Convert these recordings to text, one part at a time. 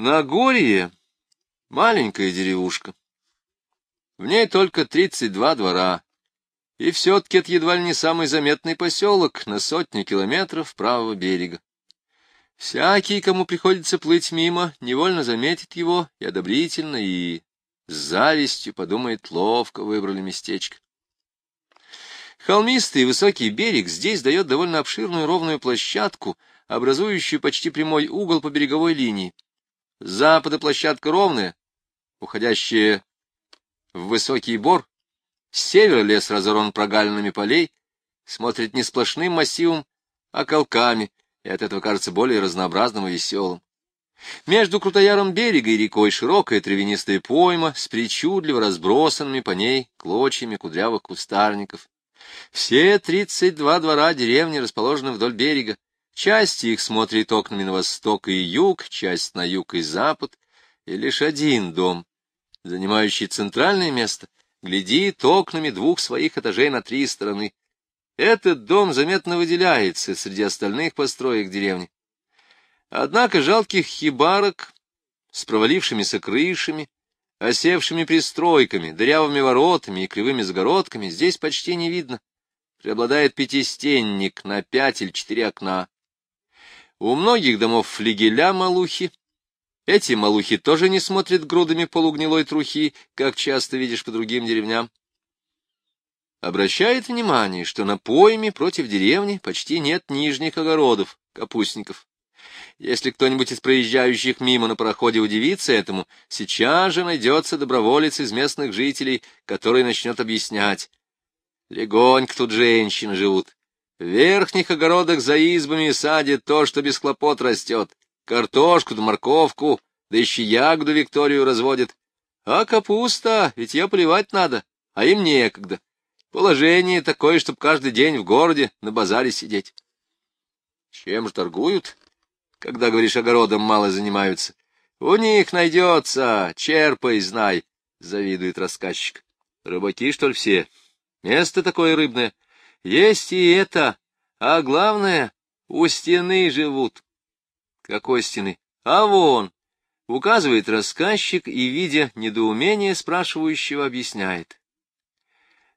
Нагорье — маленькая деревушка. В ней только тридцать два двора, и все-таки это едва ли не самый заметный поселок на сотню километров правого берега. Всякий, кому приходится плыть мимо, невольно заметит его и одобрительно, и с завистью подумает, ловко выбрали местечко. Холмистый высокий берег здесь дает довольно обширную ровную площадку, образующую почти прямой угол по береговой линии. С запада площадка ровная, уходящая в высокий бор, с севера лес разорван прогалинами полей, смотрит не сплошным массивом, а колками, и от этого кажется более разнообразным и веселым. Между крутояром берега и рекой широкая травянистая пойма с причудливо разбросанными по ней клочьями кудрявых кустарников. Все тридцать два двора деревни расположены вдоль берега, Часть их смотрит окнами на восток и юг, часть на юг и запад, и лишь один дом, занимающий центральное место, глядит окнами двух своих этажей на три стороны. Этот дом заметно выделяется среди остальных построек деревни. Однако жалких хибарок с провалившимися крышами, осевшими пристройками, дырявыми воротами и кривыми загородками здесь почти не видно. Преобладает пятистенник на пять или четыре окна. У многих домов флигеля малухи. Эти малухи тоже не смотрят грудами полугнилой трухи, как часто видишь по другим деревням. Обращает внимание, что на пойме против деревни почти нет нижних огородов, капустников. Если кто-нибудь из проезжающих мимо на проходе удивится этому, сейчас же найдется доброволец из местных жителей, который начнет объяснять. Легонько тут женщины живут. Верхних огородах за избами садит то, что без хлопот растет. Картошку да морковку, да еще ягоду Викторию разводит. А капуста, ведь ее поливать надо, а им некогда. Положение такое, чтоб каждый день в городе на базаре сидеть. Чем же торгуют, когда, говоришь, огородом мало занимаются? У них найдется, черпай, знай, — завидует рассказчик. Рыбаки, что ли, все? Место такое рыбное. Есть и это, а главное, у стены живут. Какой стены? А вон, указывает рассказчик и, видя недоумение спрашивающего, объясняет.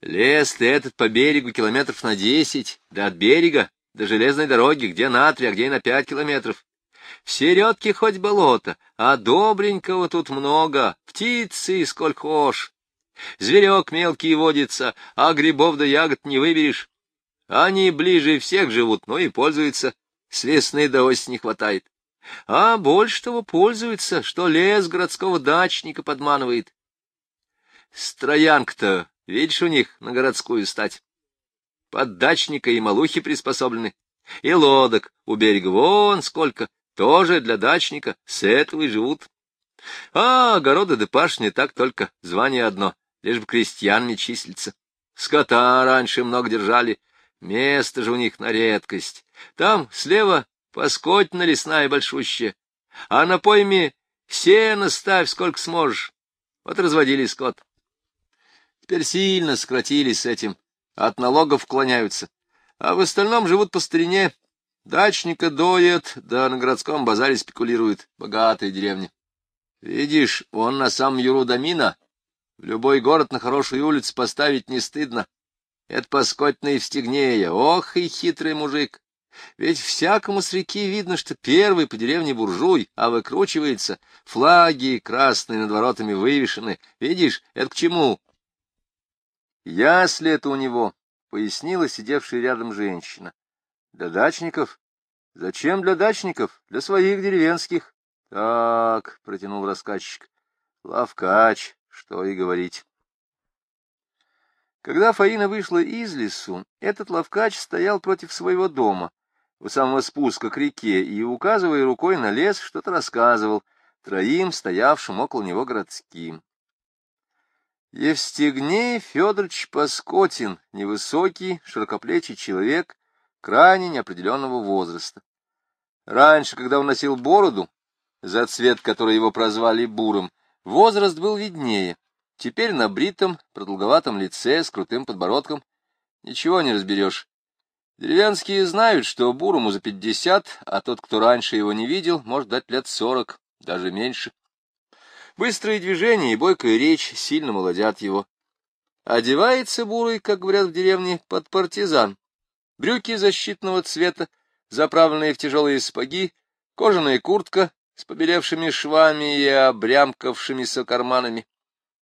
Лес-то этот по берегу километров на десять, да от берега до железной дороги, где на три, а где на пять километров. В середке хоть болото, а добренького тут много, птицы сколько хошь. Зверек мелкий водится, а грибов да ягод не выберешь. Они ближе всех живут, но и пользуются. С весны до осени хватает. А больше того пользуются, что лес городского дачника подманывает. Строянка-то, видишь, у них на городскую стать. Под дачника и малухи приспособлены. И лодок у берега вон сколько, тоже для дачника, с этого и живут. А огороды да пашни так только звание одно лишь бы крестьянами числиться. Скота раньше много держали, место же у них на редкость. Там слева поскотина лесная большущая, а на пойме сено ставь сколько сможешь. Вот разводили скот. Теперь сильно сократились с этим, от налогов клоняются, а в остальном живут по старине. Дачника доят, да на городском базаре спекулируют, богатые деревни. Видишь, он на самом Юру Дамина в любой город на хорошую улицу поставить не стыдно. Это поскотно и. Ох и хитрый мужик! Ведь всякому с реки видно, что первый по деревне буржуй, а выкручивается. Флаги красные над воротами вывешены. Видишь, это к чему? Ясли это у него, — пояснила сидевшая рядом женщина. Для дачников? Зачем для дачников? Для своих деревенских. Так, — протянул рассказчик. Лавкач, что и говорить. Когда Фаина вышла из лесу, этот ловкач стоял против своего дома, у самого спуска к реке, и, указывая рукой на лес, что-то рассказывал троим, стоявшим около него городским. Евстигней Федорович Паскотин, невысокий, широкоплечий человек, крайне неопределенного возраста. Раньше, когда он носил бороду, за цвет который его прозвали буром, Возраст был виднее. Теперь на бритом, продолговатом лице с крутым подбородком ничего не разберешь. Деревенские знают, что Бурому за пятьдесят, а тот, кто раньше его не видел, может дать лет сорок, даже меньше. Быстрые движения и бойкая речь сильно молодят его. Одевается бурый, как говорят в деревне, под партизан. Брюки защитного цвета, заправленные в тяжелые спаги, кожаная куртка с побелевшими швами и обрямкавшимися карманами,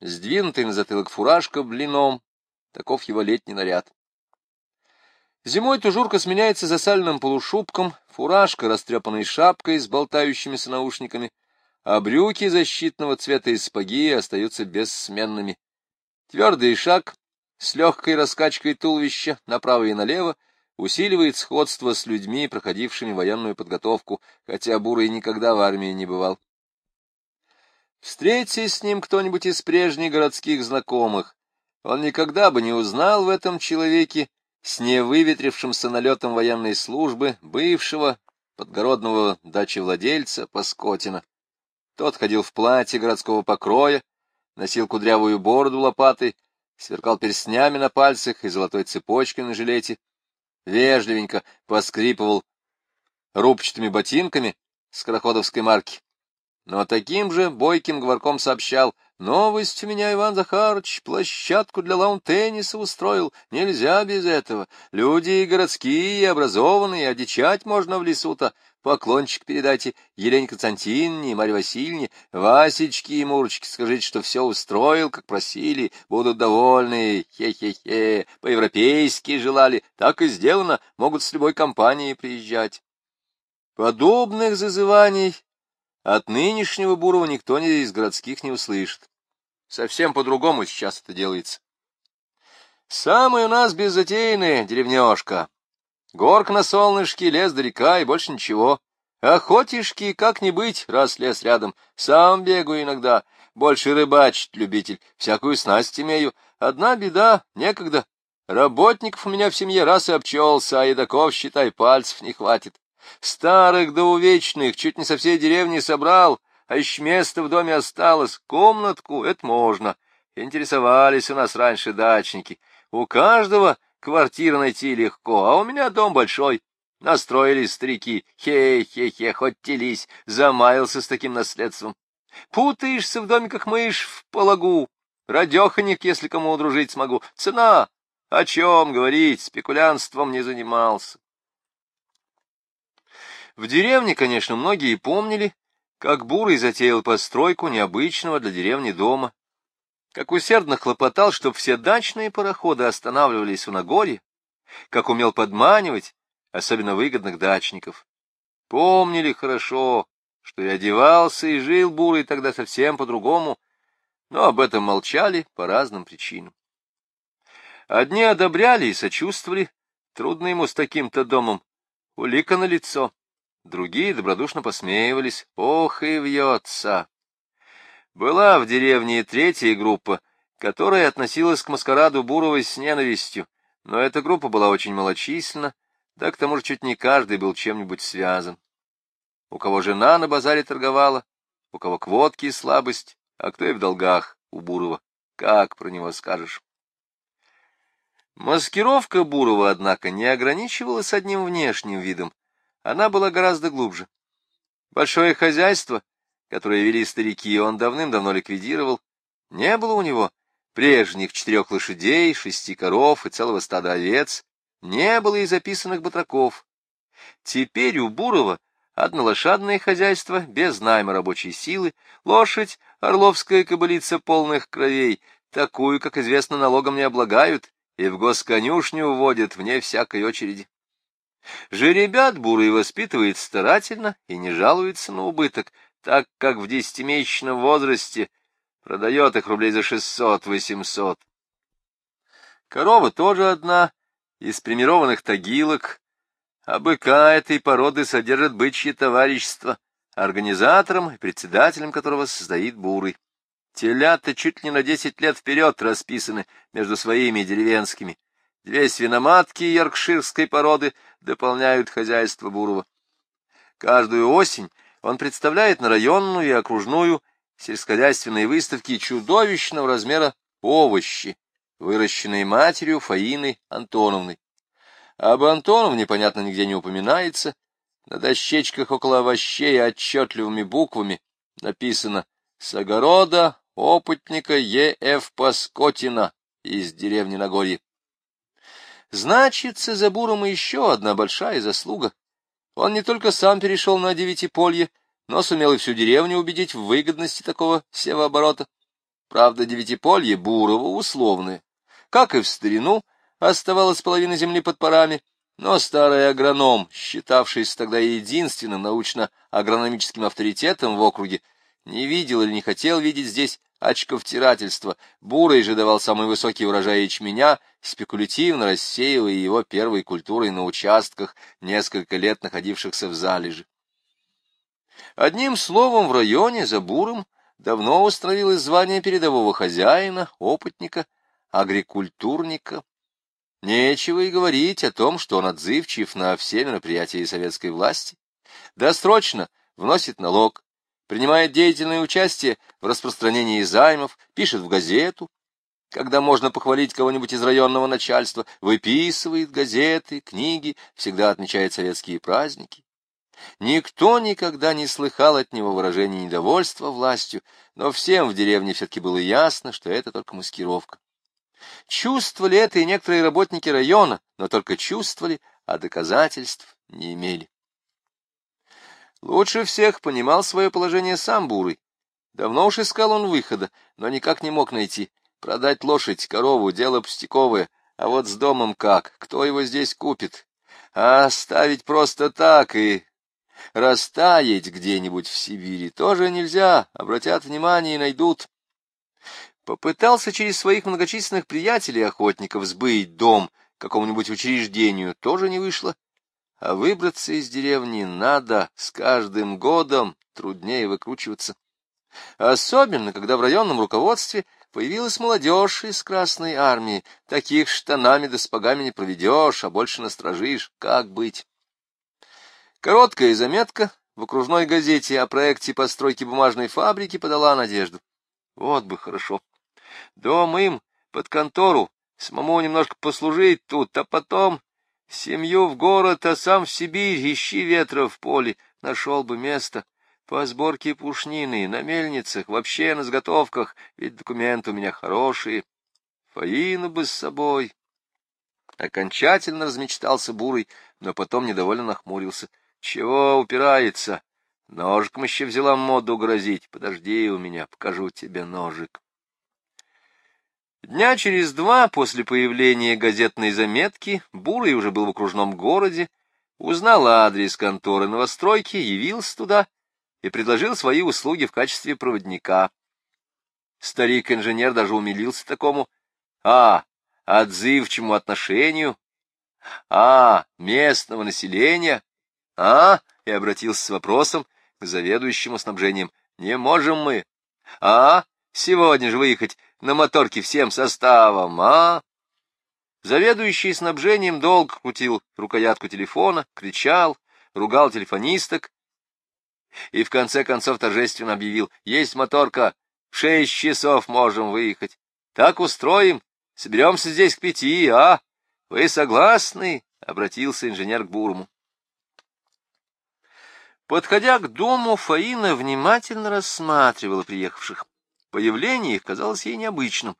сдвинутый на затылок фуражка блином, таков его летний наряд. Зимой тужурка сменяется засаленным полушубком, фуражка растрепанной шапкой с болтающимися наушниками, а брюки защитного цвета из спаги остаются бессменными. Твердый шаг с легкой раскачкой туловища направо и налево усиливает сходство с людьми, проходившими военную подготовку, хотя Бурый никогда в армии не бывал. Встретись с ним кто-нибудь из прежних городских знакомых, он никогда бы не узнал в этом человеке с невыветрившимся налетом военной службы бывшего подгородного дачевладельца Паскотина. Тот ходил в платье городского покроя, носил кудрявую бороду лопатой, сверкал перстнями на пальцах и золотой цепочкой на жилете, вежливенько поскрипывал рубчатыми ботинками скороходовской марки. Но таким же бойким говорком сообщал, «Новость у меня, Иван Захарович, площадку для лаун-тенниса устроил. Нельзя без этого. Люди городские образованные, одичать можно в лесу-то. Поклончик передайте Елене Константиновне и Марье Васильевне, Васечке и Мурочке, скажите, что все устроил, как просили, будут довольны, хе-хе-хе, по-европейски желали, так и сделано, могут с любой компанией приезжать. Подобных зазываний от нынешнего Бурова никто не из городских не услышит. Совсем по-другому сейчас это делается. Самая у нас беззатейная деревнешка, Горк на солнышке, лес до река и больше ничего. Охотишки как-нибудь, раз лес рядом. Сам бегаю иногда. Больше рыбачить любитель. Всякую снасть имею. Одна беда, некогда. Работников у меня в семье раз и обчелся, а едоков, считай, пальцев не хватит. Старых да увечных чуть не со всей деревни собрал, а еще место в доме осталось. Комнатку — это можно. Интересовались у нас раньше дачники. У каждого Квартиру найти легко, а у меня дом большой. Настроились старики, хе-хе-хе, хоть телись, замаялся с таким наследством. Путаешься в доме, как мышь в полагу. Радеханик, если кому удружить смогу. Цена. О чем говорить, спекулянством не занимался. В деревне, конечно, многие помнили, как Бурый затеял постройку необычного для деревни дома как усердно хлопотал, чтобы все дачные пароходы останавливались в Нагорье, как умел подманивать, особенно выгодных дачников. Помнили хорошо, что и одевался, и жил Бурый тогда совсем по-другому, но об этом молчали по разным причинам. Одни одобряли и сочувствовали, трудно ему с таким-то домом, улика на лицо. Другие добродушно посмеивались, ох и вьется. Была в деревне третья группа, которая относилась к маскараду Буровой с ненавистью, но эта группа была очень малочисленна, да к тому же чуть не каждый был чем-нибудь связан. У кого жена на базаре торговала, у кого к водке слабость, а кто и в долгах у Бурова. Как про него скажешь? Маскировка Бурова, однако, не ограничивалась одним внешним видом. Она была гораздо глубже. Большое хозяйство — которые вели старики, он давным-давно ликвидировал. Не было у него прежних четырех лошадей, шести коров и целого стада овец, не было и записанных батраков. Теперь у Бурова однолошадное хозяйство, без найма рабочей силы, лошадь, орловская кобылица полных кровей, такую, как известно, налогом не облагают, и в госконюшню уводят вне всякой очереди. Жеребят Бурый воспитывает старательно и не жалуется на убыток, так как в десятимесячном возрасте продает их рублей за шестьсот-восемьсот. Корова тоже одна, из примированных тагилок, а быка этой породы содержит бычье товарищество, организатором и председателем которого состоит бурый. Телята чуть ли на десять лет вперед расписаны между своими деревенскими. Две свиноматки йоркширской породы дополняют хозяйство Бурова. Каждую осень он представляет на районную и окружную сельскохозяйственные выставки чудовищного размера овощи, выращенные матерью Фаиной Антоновной. Об Антоновне, понятно, нигде не упоминается. На дощечках около овощей отчетливыми буквами написано «С огорода опытника Е.Ф. Паскотина из деревни Нагорье». Значится за Буром еще одна большая заслуга. Он не только сам перешел на девятиполье, но сумел и всю деревню убедить в выгодности такого севооборота. Правда, девятиполье Бурова условное. Как и в старину, оставалась половина земли под парами, но старый агроном, считавшийся тогда единственным научно-агрономическим авторитетом в округе, не видел или не хотел видеть здесь очковтирательства. Бурый же давал самый высокий урожай ячменя, спекулятивно рассеивая его первой культурой на участках, несколько лет находившихся в залеже. Одним словом, в районе за Буром давно установилось звание передового хозяина, опытника, агрикультурника. Нечего и говорить о том, что он отзывчив на все мероприятия советской власти, досрочно вносит налог, принимает деятельное участие в распространении займов, пишет в газету, когда можно похвалить кого-нибудь из районного начальства, выписывает газеты, книги, всегда отмечает советские праздники. Никто никогда не слыхал от него выражения недовольства властью, но всем в деревне все-таки было ясно, что это только маскировка. Чувствовали это и некоторые работники района, но только чувствовали, а доказательств не имели. Лучше всех понимал свое положение сам Бурый. Давно уж искал он выхода, но никак не мог найти. Продать лошадь, корову — дело пустяковое, а вот с домом как? Кто его здесь купит? А оставить просто так и растаять где-нибудь в Сибири тоже нельзя, обратят внимание и найдут. Попытался через своих многочисленных приятелей-охотников сбыть дом какому-нибудь учреждению, тоже не вышло. А выбраться из деревни надо, с каждым годом труднее выкручиваться. Особенно, когда в районном руководстве появилась молодежь из Красной Армии. Таких штанами да спагами не проведешь, а больше насторожишь. Как быть? Короткая заметка в окружной газете о проекте постройки бумажной фабрики подала надежду. Вот бы хорошо. Дом им под контору, самому немножко послужить тут, а потом семью в город, а сам в Сибирь, ищи ветра в поле, нашел бы место. По сборке пушнины, на мельницах, вообще на заготовках, ведь документы у меня хорошие. Фаину бы с собой. Окончательно размечтался Бурый, но потом недовольно нахмурился. Чего упирается? Ножиком еще взяла моду грозить. Подожди у меня, покажу тебе ножик. Дня через два после появления газетной заметки Бурый уже был в окружном городе, узнал адрес конторы новостройки, явился туда и предложил свои услуги в качестве проводника. Старик-инженер даже умилился такому, а, отзывчивому отношению, а, местного населения, а, и обратился с вопросом к заведующему снабжением. Не можем мы, а, сегодня же выехать на моторке всем составом, а? Заведующий снабжением долго крутил рукоятку телефона, кричал, ругал телефонисток и в конце концов торжественно объявил, есть моторка, в шесть часов можем выехать. Так устроим, соберемся здесь к пяти, а? Вы согласны? — обратился инженер к Бурму. Подходя к дому, Фаина внимательно рассматривала приехавших. Появление их казалось ей необычным.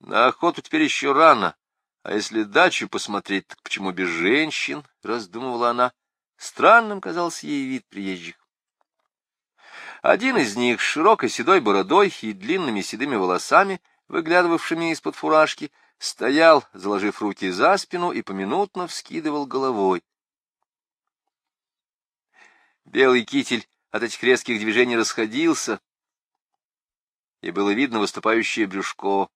На охоту теперь еще рано, а если дачу посмотреть, так почему без женщин, — раздумывала она. Странным казался ей вид приезжих. Один из них с широкой седой бородой и длинными седыми волосами, выглядывавшими из-под фуражки, стоял, заложив руки за спину и поминутно вскидывал головой. Белый китель от этих резких движений расходился, и было видно выступающее брюшко,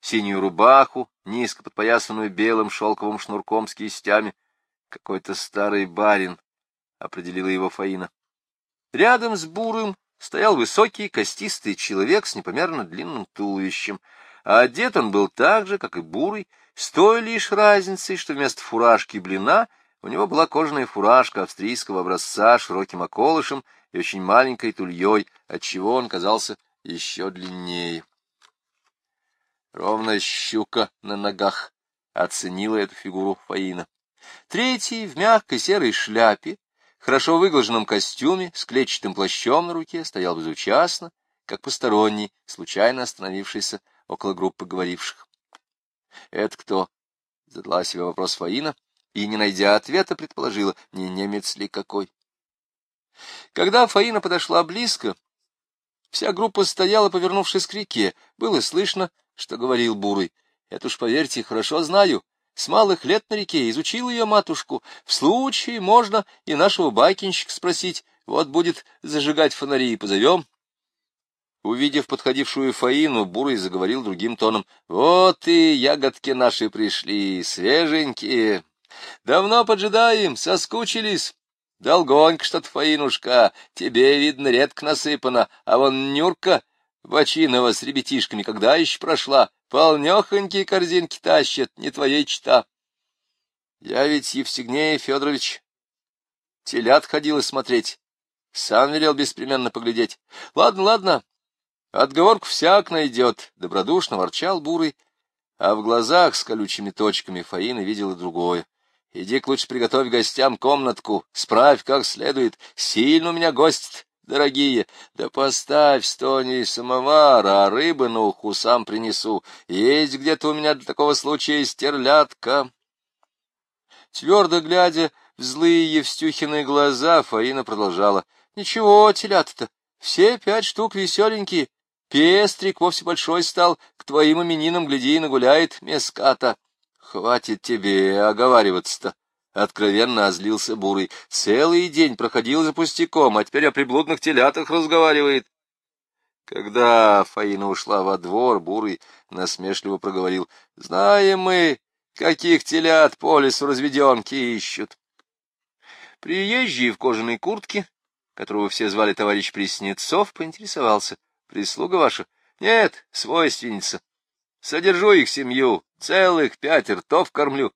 синюю рубаху, низко подпоясанную белым шелковым шнурком с кистями. Какой-то старый барин, — определила его Фаина. Рядом с бурым стоял высокий костистый человек с непомерно длинным туловищем, а одет он был так же, как и бурый, с той лишь разницей, что вместо фуражки блина у него была кожаная фуражка австрийского образца широким околышем и очень маленькой тульей, отчего он казался еще длиннее. Ровно щука на ногах оценила эту фигуру Фаина. Третий в мягкой серой шляпе, хорошо выглаженном костюме, с клетчатым плащом на руке, стоял безучастно, как посторонний, случайно остановившийся около группы говоривших. — Это кто? — задала себе вопрос Фаина, и, не найдя ответа, предположила, не немец ли какой. Когда Фаина подошла близко, вся группа стояла, повернувшись к реке. Было слышно, что говорил Бурый. Это уж, поверьте, хорошо знаю. С малых лет на реке изучил ее матушку. В случае можно и нашего байкинщика спросить. Вот будет зажигать фонари и позовем. Увидев подходившую Фаину, Бурый заговорил другим тоном. — Вот и ягодки наши пришли, свеженькие. Давно поджидаем, соскучились. Долгонько что-то, Фаинушка, тебе, видно, редко насыпано, а вон Нюрка Бочинова с ребятишками когда еще прошла, полнехонькие корзинки тащат, не твоей чита. Я ведь, Евсигней Федорович, телят ходила смотреть, сам велел беспременно поглядеть. Ладно, ладно, отговорку всяк найдет, — добродушно ворчал Бурый, а в глазах с колючими точками Фаина видела другое. Иди-ка лучше приготовь гостям комнатку, справь как следует. Сильно у меня гость дорогие. Да поставь стоней самовар, а рыбы на уху сам принесу. Есть где-то у меня для такого случая стерлядка. Твердо глядя в злые Евстюхины глаза, Фаина продолжала. — Ничего, телята-то, все пять штук веселенькие. Пестрик вовсе большой стал, к твоим именинам, гляди, и нагуляет меската. Хватит тебе оговариваться-то. Откровенно озлился Бурый. Целый день проходил за пустяком, а теперь о приблудных телятах разговаривает. Когда Фаина ушла во двор, Бурый насмешливо проговорил. — Знаем мы, каких телят по лесу разведенки ищут. Приезжий в кожаной куртке, которого все звали товарищ Преснецов, поинтересовался. — Прислуга ваша? — Нет, свойственница. Содержу их семью, целых пять ртов кормлю.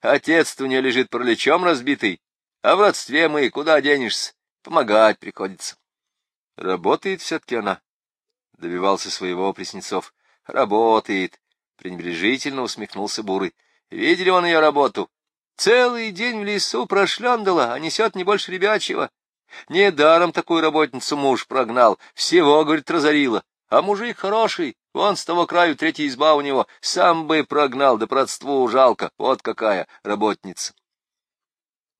Отец-то у нее лежит параличом разбитый, а в родстве мы куда денешься, помогать приходится. Работает все-таки она, — добивался своего Преснецов. Работает, — пренебрежительно усмехнулся Бурый. Видели он ее работу? Целый день в лесу прошлендала, а несет не больше ребячего. Недаром такую работницу муж прогнал, всего, говорит, разорила. А мужик хороший, вон с того краю третья изба у него, сам бы прогнал, да продству жалко, вот какая работница.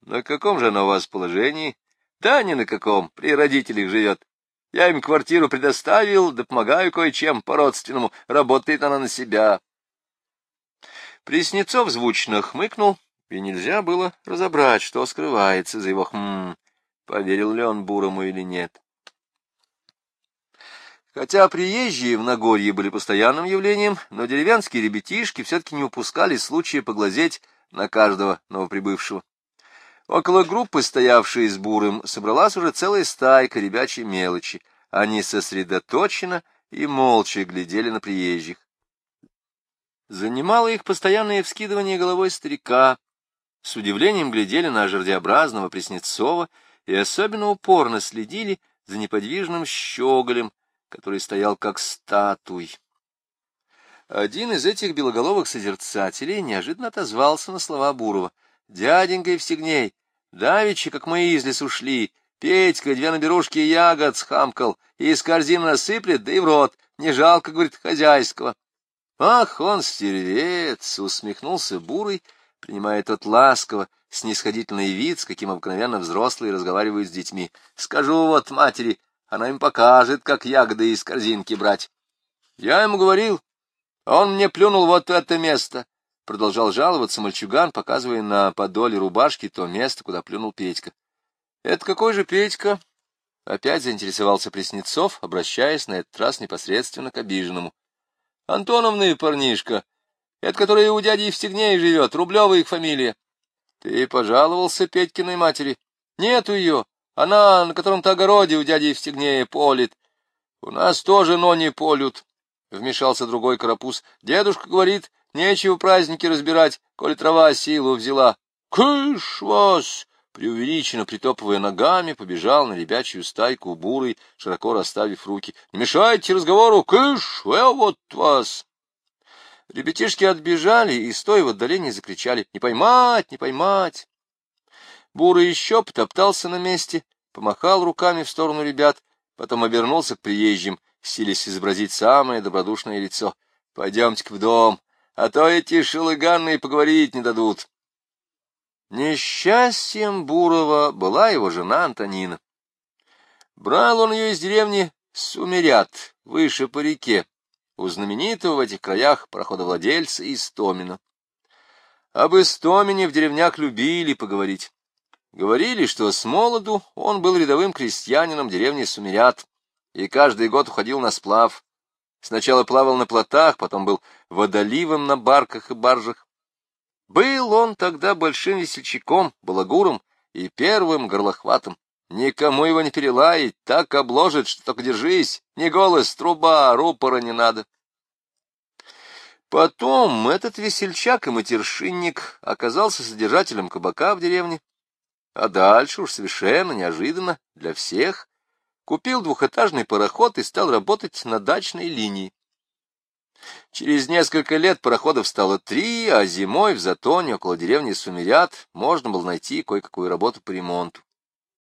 На каком же она у вас положении? Да ни на каком, при родителях живет. Я им квартиру предоставил, да помогаю кое-чем по-родственному, работает она на себя. Преснецов звучно хмыкнул, и нельзя было разобрать, что скрывается за его «хм», поверил ли он Бурому или нет. Хотя приезжие в Нагорье были постоянным явлением, но деревенские ребятишки все-таки не упускали случая поглазеть на каждого новоприбывшего. Около группы, стоявшей с Бурым, собралась уже целая стайка ребячей мелочи. Они сосредоточенно и молча глядели на приезжих. Занимало их постоянное вскидывание головой старика, с удивлением глядели на жердеобразного Преснецова и особенно упорно следили за неподвижным щеголем, который стоял как статуй. Один из этих белоголовых созерцателей неожиданно отозвался на слова Бурова. — Дяденька Евстигней, давеча, как мы из лесу шли, Петька две наберушки ягод схамкал, и из корзины насыплет, да и в рот. Не жалко, говорит, хозяйского. — Ах, он стервец! — усмехнулся Бурый, принимая тот ласково, снисходительный вид, с каким обыкновенно взрослые разговаривают с детьми. — Скажу вот матери, она им покажет, как ягоды из корзинки брать. Я ему говорил, он мне плюнул вот это место. Продолжал жаловаться мальчуган, показывая на подоле рубашки то место, куда плюнул Петька. — Это какой же Петька? Опять заинтересовался Преснецов, обращаясь на этот раз непосредственно к обиженному. — Антоновны парнишка. Это который у дяди Евстигней живет, Рублева их фамилия. — Ты пожаловался Петькиной матери? — Нету ее. Она на котором-то огороде у дяди Евстигнея полит. У нас тоже, но не полют, — вмешался другой карапуз. Дедушка говорит, нечего праздники разбирать, коли трава силу взяла. Кыш вас! Преувеличенно притопывая ногами, побежал на ребячью стайку бурый, широко расставив руки. — Не мешайте разговору! Кыш! Э, вот вас! Ребятишки отбежали и, стоя в отдалении, закричали. — Не поймать! Не поймать! Бурый еще потоптался на месте, помахал руками в сторону ребят, потом обернулся к приезжим, силясь изобразить самое добродушное лицо. — Пойдемте-ка в дом, а то эти шелыганные поговорить не дадут. Несчастьем Бурова была его жена Антонина. Брал он ее из деревни Сумерят, выше по реке, у знаменитого в этих краях проходовладельца Истомина. Об Истомине в деревнях любили поговорить. Говорили, что с молоду он был рядовым крестьянином деревни Сумерят и каждый год уходил на сплав. Сначала плавал на плотах, потом был водоливом на барках и баржах. Был он тогда большим весельчаком, балагуром и первым горлохватом. Никому его не перелаять, так обложит, что только держись, ни голос, труба, рупора не надо. Потом этот весельчак и матершинник оказался содержателем кабака в деревне, а дальше уж совершенно неожиданно для всех купил двухэтажный пароход и стал работать на дачной линии. Через несколько лет пароходов стало три, а зимой в Затоне около деревни Сумерят можно было найти кое-какую работу по ремонту.